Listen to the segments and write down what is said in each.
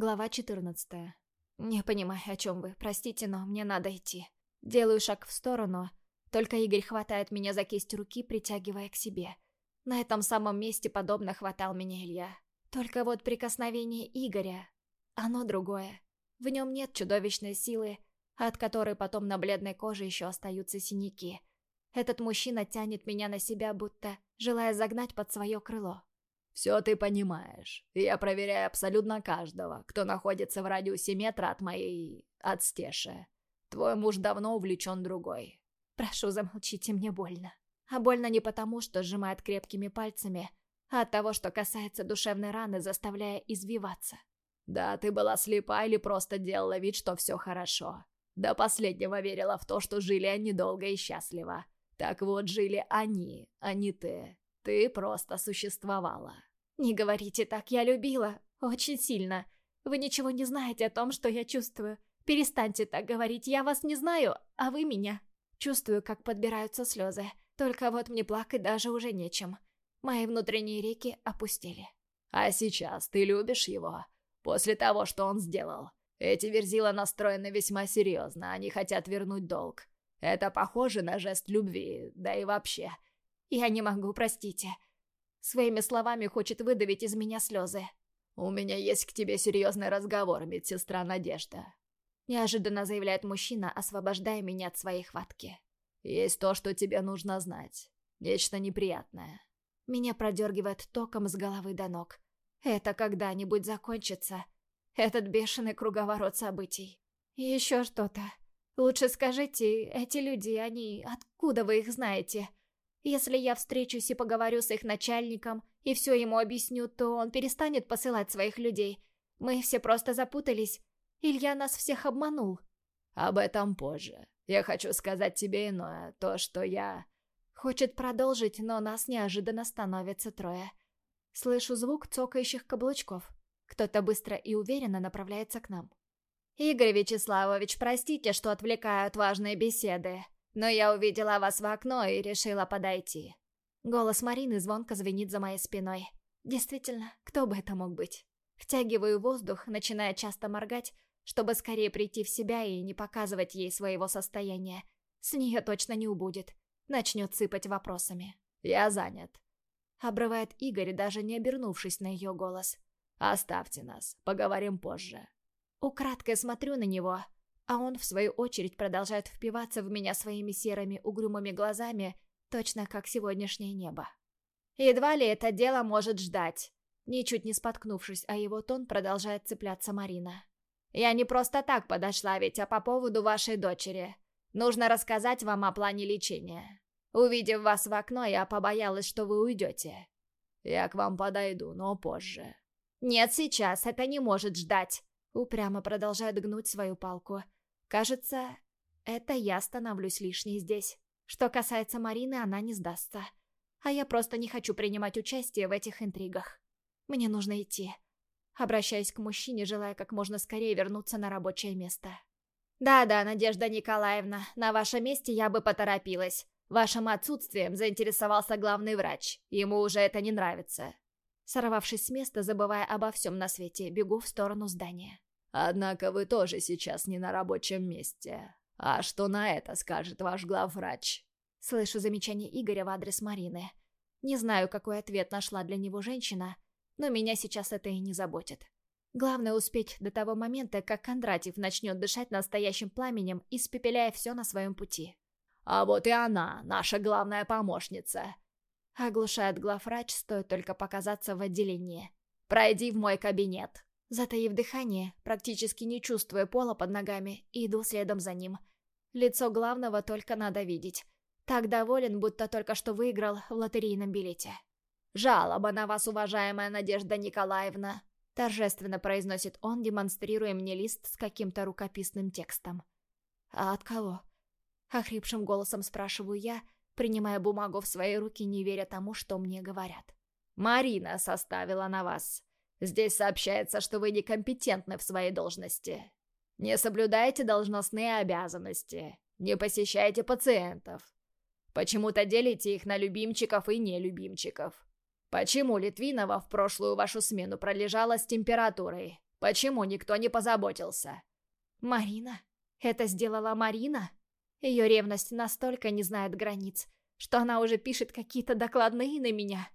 Глава 14. Не понимаю, о чем вы. Простите, но мне надо идти. Делаю шаг в сторону, только Игорь хватает меня за кисть руки, притягивая к себе. На этом самом месте подобно хватал меня Илья. Только вот прикосновение Игоря, оно другое. В нем нет чудовищной силы, от которой потом на бледной коже еще остаются синяки. Этот мужчина тянет меня на себя, будто желая загнать под свое крыло. «Все ты понимаешь. Я проверяю абсолютно каждого, кто находится в радиусе метра от моей... от Стеши. Твой муж давно увлечен другой». «Прошу, замолчите, мне больно». А больно не потому, что сжимает крепкими пальцами, а от того, что касается душевной раны, заставляя извиваться. «Да, ты была слепа или просто делала вид, что все хорошо. До последнего верила в то, что жили они долго и счастливо. Так вот, жили они, а не ты. Ты просто существовала». «Не говорите так, я любила. Очень сильно. Вы ничего не знаете о том, что я чувствую. Перестаньте так говорить, я вас не знаю, а вы меня». Чувствую, как подбираются слезы. Только вот мне плакать даже уже нечем. Мои внутренние реки опустили. «А сейчас ты любишь его? После того, что он сделал? Эти верзила настроены весьма серьезно, они хотят вернуть долг. Это похоже на жест любви, да и вообще. Я не могу, простите. Своими словами хочет выдавить из меня слезы. «У меня есть к тебе серьезный разговор, медсестра Надежда», неожиданно заявляет мужчина, освобождая меня от своей хватки. «Есть то, что тебе нужно знать. Нечто неприятное». Меня продергивает током с головы до ног. Это когда-нибудь закончится. Этот бешеный круговорот событий. И еще что-то. Лучше скажите, эти люди, они... Откуда вы их знаете? Если я встречусь и поговорю с их начальником, и все ему объясню, то он перестанет посылать своих людей. Мы все просто запутались. Илья нас всех обманул. Об этом позже. Я хочу сказать тебе иное. То, что я... Хочет продолжить, но нас неожиданно становится трое. Слышу звук цокающих каблучков. Кто-то быстро и уверенно направляется к нам. «Игорь Вячеславович, простите, что отвлекаю от важной беседы но я увидела вас в окно и решила подойти». Голос Марины звонко звенит за моей спиной. Действительно, кто бы это мог быть? Втягиваю воздух, начиная часто моргать, чтобы скорее прийти в себя и не показывать ей своего состояния. С нее точно не убудет. Начнет сыпать вопросами. «Я занят», — обрывает Игорь, даже не обернувшись на ее голос. «Оставьте нас, поговорим позже». Украдкой смотрю на него, а он, в свою очередь, продолжает впиваться в меня своими серыми угрюмыми глазами, точно как сегодняшнее небо. Едва ли это дело может ждать. Ничуть не споткнувшись о его тон, продолжает цепляться Марина. «Я не просто так подошла ведь, а по поводу вашей дочери. Нужно рассказать вам о плане лечения. Увидев вас в окно, я побоялась, что вы уйдете». «Я к вам подойду, но позже». «Нет, сейчас, это не может ждать», — упрямо продолжает гнуть свою палку. Кажется, это я становлюсь лишней здесь. Что касается Марины, она не сдастся. А я просто не хочу принимать участие в этих интригах. Мне нужно идти. Обращаясь к мужчине, желая как можно скорее вернуться на рабочее место. «Да-да, Надежда Николаевна, на вашем месте я бы поторопилась. Вашим отсутствием заинтересовался главный врач. Ему уже это не нравится». Сорвавшись с места, забывая обо всем на свете, бегу в сторону здания. Однако вы тоже сейчас не на рабочем месте. А что на это скажет ваш главврач?» Слышу замечание Игоря в адрес Марины. Не знаю, какой ответ нашла для него женщина, но меня сейчас это и не заботит. Главное успеть до того момента, как Кондратьев начнет дышать настоящим пламенем, испепеляя все на своем пути. «А вот и она, наша главная помощница!» Оглушает главврач, стоит только показаться в отделении. «Пройди в мой кабинет!» Затаив дыхание, практически не чувствуя пола под ногами, иду следом за ним. Лицо главного только надо видеть. Так доволен, будто только что выиграл в лотерейном билете. «Жалоба на вас, уважаемая Надежда Николаевна!» Торжественно произносит он, демонстрируя мне лист с каким-то рукописным текстом. «А от кого?» Охрипшим голосом спрашиваю я, принимая бумагу в свои руки, не веря тому, что мне говорят. «Марина составила на вас», Здесь сообщается, что вы некомпетентны в своей должности. Не соблюдаете должностные обязанности. Не посещаете пациентов. Почему-то делите их на любимчиков и нелюбимчиков. Почему Литвинова в прошлую вашу смену пролежала с температурой? Почему никто не позаботился?» «Марина? Это сделала Марина?» Ее ревность настолько не знает границ, что она уже пишет какие-то докладные на меня.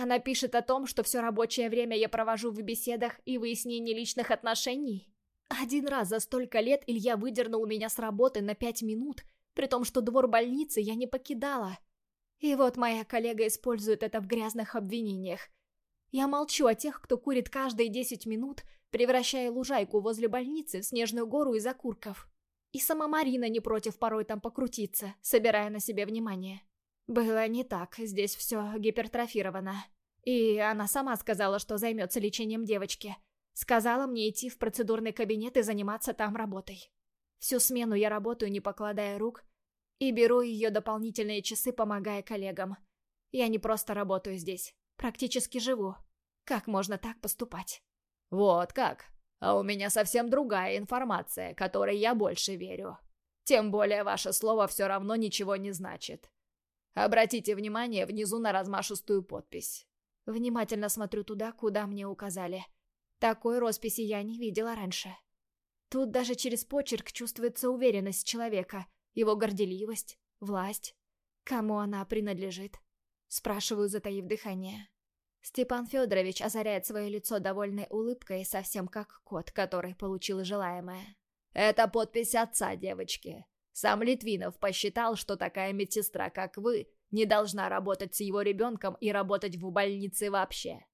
Она пишет о том, что все рабочее время я провожу в беседах и выяснении личных отношений. Один раз за столько лет Илья выдернул меня с работы на пять минут, при том, что двор больницы я не покидала. И вот моя коллега использует это в грязных обвинениях. Я молчу о тех, кто курит каждые десять минут, превращая лужайку возле больницы в снежную гору из окурков. И сама Марина не против порой там покрутиться, собирая на себе внимание. Было не так, здесь все гипертрофировано. И она сама сказала, что займется лечением девочки. Сказала мне идти в процедурный кабинет и заниматься там работой. Всю смену я работаю, не покладая рук, и беру ее дополнительные часы, помогая коллегам. Я не просто работаю здесь, практически живу. Как можно так поступать? Вот как. А у меня совсем другая информация, которой я больше верю. Тем более ваше слово все равно ничего не значит. Обратите внимание внизу на размашистую подпись. Внимательно смотрю туда, куда мне указали. Такой росписи я не видела раньше. Тут даже через почерк чувствуется уверенность человека, его горделивость, власть. Кому она принадлежит? Спрашиваю, затаив дыхание. Степан Федорович озаряет свое лицо довольной улыбкой, совсем как кот, который получил желаемое. «Это подпись отца девочки. Сам Литвинов посчитал, что такая медсестра, как вы, не должна работать с его ребенком и работать в больнице вообще.